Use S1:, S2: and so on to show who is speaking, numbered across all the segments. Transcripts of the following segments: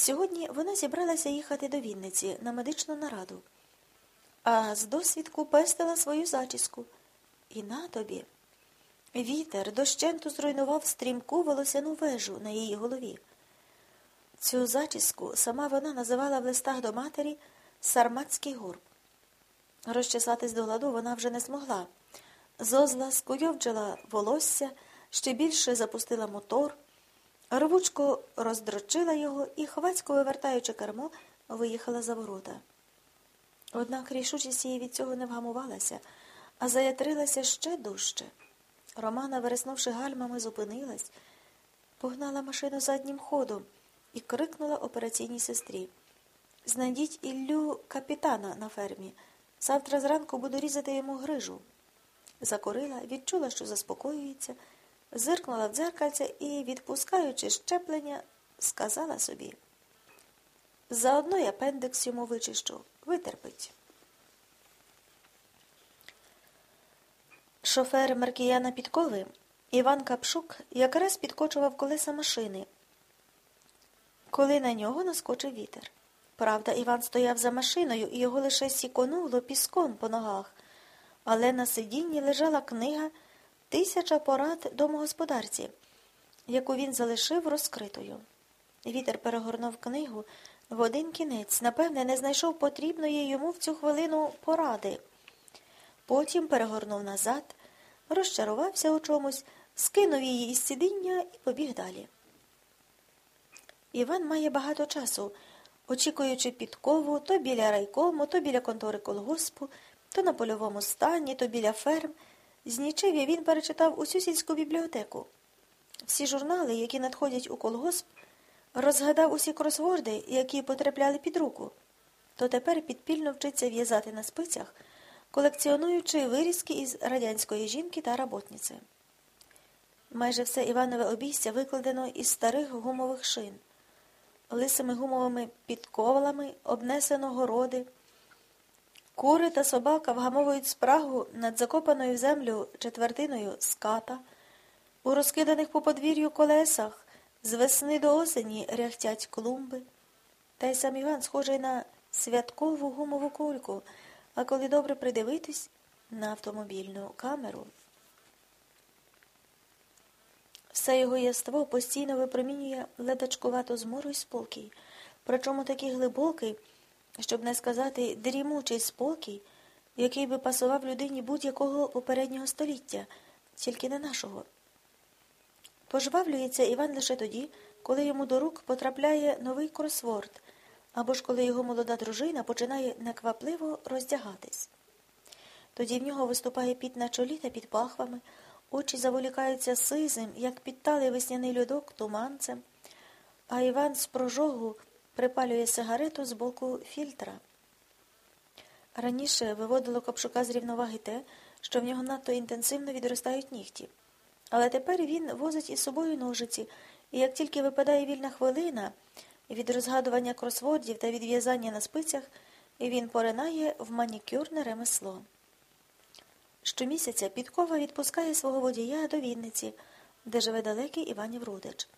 S1: Сьогодні вона зібралася їхати до Вінниці на медичну нараду, а з досвідку пестила свою зачіску. І на тобі. Вітер дощенту зруйнував стрімку волосяну вежу на її голові. Цю зачіску сама вона називала в листах до матері Сарматський горб. Розчесатись до ладу вона вже не змогла. Зозла скуйовджила волосся, ще більше запустила мотор, рвучко роздрочила його і, хвацько вивертаючи кермо, виїхала за ворота. Однак рішучість її від цього не вгамувалася, а заятрилася ще дужче. Романа, вереснувши гальмами, зупинилась, погнала машину заднім ходом і крикнула операційній сестрі Знайдіть Іллю капітана на фермі. Завтра зранку буду різати йому грижу. Закурила, відчула, що заспокоюється, зиркнула в дзеркальце і, відпускаючи щеплення, сказала собі. Заодно й апендекс йому вичищу, витерпить. Шофер Маркіяна Підкови Іван Капшук якраз підкочував колеса машини, коли на нього наскочив вітер. Правда, Іван стояв за машиною і його лише сіконуло піском по ногах, але на сидінні лежала книга Тисяча порад домогосподарці, яку він залишив розкритою. Вітер перегорнув книгу в один кінець, напевне, не знайшов потрібної йому в цю хвилину поради. Потім перегорнув назад, розчарувався у чомусь, скинув її із сидіння і побіг далі. Іван має багато часу очікуючи підкову то біля райкому, то біля контори колгоспу, то на польовому стані, то біля ферм. З нічев'я він перечитав усю сільську бібліотеку. Всі журнали, які надходять у колгосп, розгадав усі кросворди, які потрапляли під руку, то тепер підпільно вчиться в'язати на спицях, колекціонуючи вирізки із радянської жінки та роботниці. Майже все Іванове обійстя викладено із старих гумових шин лисими гумовими підковалами обнесено городи. Кури та собака вгамовують спрагу над закопаною в землю четвертиною ската. У розкиданих по подвір'ю колесах з весни до осені ряхтять клумби. Та й сам Іван схожий на святкову гумову кульку, а коли добре придивитись на автомобільну камеру. Все його єство постійно випромінює ледачкувато змору й спокій, причому такий глибокий, щоб не сказати дрімучий спокій, який би пасував людині будь-якого попереднього століття, тільки не нашого. Пожвавлюється Іван лише тоді, коли йому до рук потрапляє новий кросворд, або ж коли його молода дружина починає неквапливо роздягатись. Тоді в нього виступає піт на чолі та під пахвами. Очі заволікаються сизим, як підталий весняний льодок туманцем, а Іван з прожогу припалює сигарету з боку фільтра. Раніше виводило Капшука з рівноваги те, що в нього надто інтенсивно відростають нігті. Але тепер він возить із собою ножиці, і як тільки випадає вільна хвилина від розгадування кросвордів та відв'язання на спицях, він поринає в манікюрне ремесло. Щомісяця підкова відпускає свого водія до Вінниці, де живе далекий Іванів Рудич.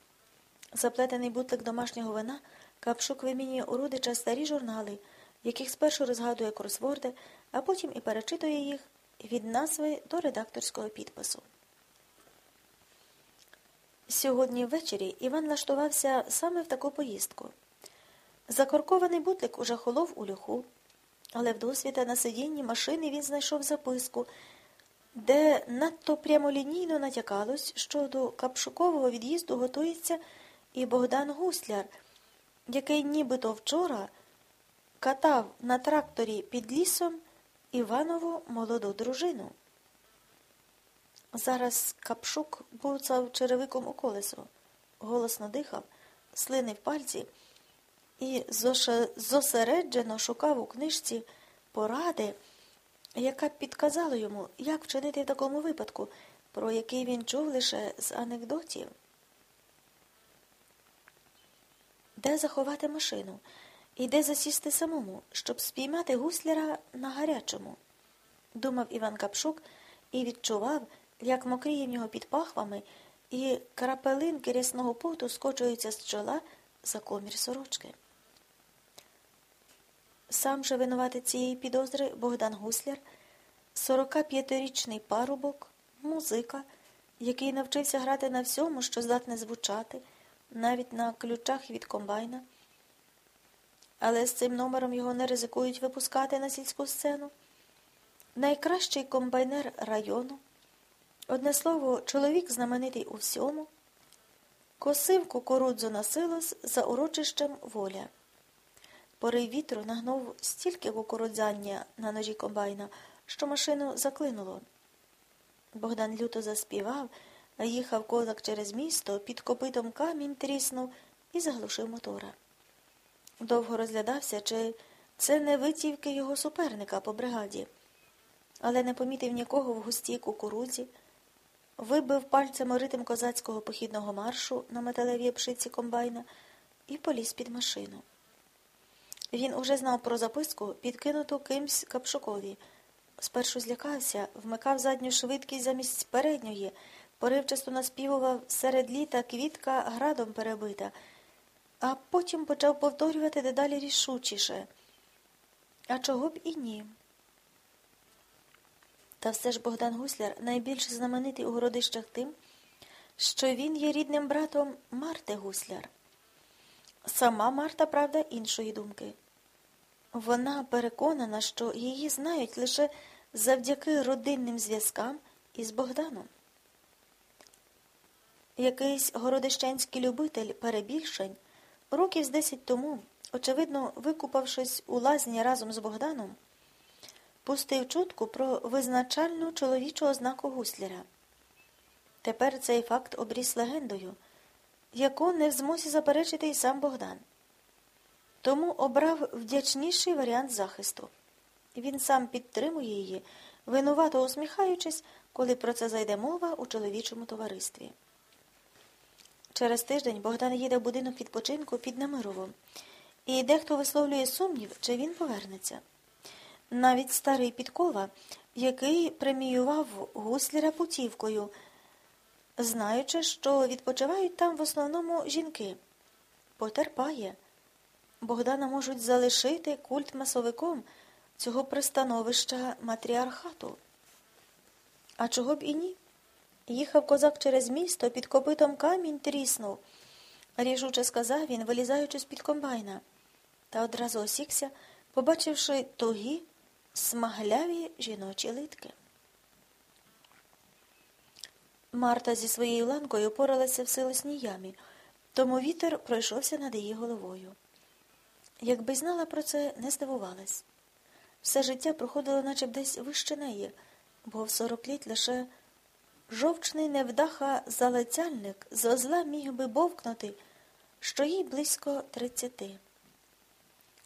S1: Заплетений бутлик домашнього вина Капшук вимінює у Рудича старі журнали, в яких спершу розгадує кросворди, а потім і перечитує їх від назви до редакторського підпису. Сьогодні ввечері Іван лаштувався саме в таку поїздку. Закоркований бутлик уже холов у люху, але вдосвіта на сидінні машини він знайшов записку, де надто прямолінійно натякалось, що до Капшукового від'їзду готується і Богдан Гусляр, який нібито вчора катав на тракторі під лісом Іванову молоду дружину. Зараз Капшук буцав черевиком у колесо, голосно дихав, слинив пальці і зосереджено шукав у книжці поради яка б підказала йому, як вчинити в такому випадку, про який він чув лише з анекдотів. Де заховати машину і де засісти самому, щоб спіймати гусляра на гарячому, думав Іван Капшук і відчував, як мокріє в нього під пахвами, і крапелинки рясного поту скочуються з чола за комір сорочки. Сам же винувати цієї підозри Богдан Гусляр, 45-річний парубок, музика, який навчився грати на всьому, що здатне звучати, навіть на ключах від комбайна. Але з цим номером його не ризикують випускати на сільську сцену. Найкращий комбайнер району. Одне слово, чоловік знаменитий у всьому. Косив кукурудзу на силос за урочищем воля. Порив вітру нагнув стільки кукурудзяння на ножі комбайна, що машину заклинуло. Богдан люто заспівав, їхав козак через місто, під копитом камінь тріснув і заглушив мотора. Довго розглядався, чи це не витівки його суперника по бригаді, але не помітив нікого в густій кукурудзі, вибив пальцем ритм козацького похідного маршу на металевій пшиці комбайна і поліз під машину. Він уже знав про записку, підкинуту кимсь Капшукові. Спершу злякався, вмикав задню швидкість замість передньої, поривчасто наспівував серед літа квітка градом перебита, а потім почав повторювати дедалі рішучіше. А чого б і ні? Та все ж Богдан Гусляр найбільш знаменитий у городищах тим, що він є рідним братом Марти Гусляр. Сама Марта, правда, іншої думки. Вона переконана, що її знають лише завдяки родинним зв'язкам із Богданом. Якийсь городищенський любитель перебільшень років з десять тому, очевидно, викупавшись у лазні разом з Богданом, пустив чутку про визначальну чоловічу ознаку гусляра. Тепер цей факт обріс легендою, яку не в змозі заперечити й сам Богдан. Тому обрав вдячніший варіант захисту. Він сам підтримує її, винувато усміхаючись, коли про це зайде мова у чоловічому товаристві. Через тиждень Богдан їде в будинок відпочинку під Намировом, і дехто висловлює сумнів, чи він повернеться. Навіть старий Підкова, який преміював гусляра путівкою, знаючи, що відпочивають там в основному жінки, потерпає. Богдана можуть залишити культ масовиком цього пристановища матріархату. А чого б і ні? Їхав козак через місто, під копитом камінь тріснув, рішуче сказав він, вилізаючи з під комбайна, та одразу осікся, побачивши тугі, смагляві жіночі литки. Марта зі своєю ланкою поралася в силосній ямі, тому вітер пройшовся над її головою. Якби знала про це, не здивувалась. Все життя проходило наче б десь вище неї, бо в сорок літ лише жовчний невдаха залицяльник з озла міг би бовкнути, що їй близько тридцяти.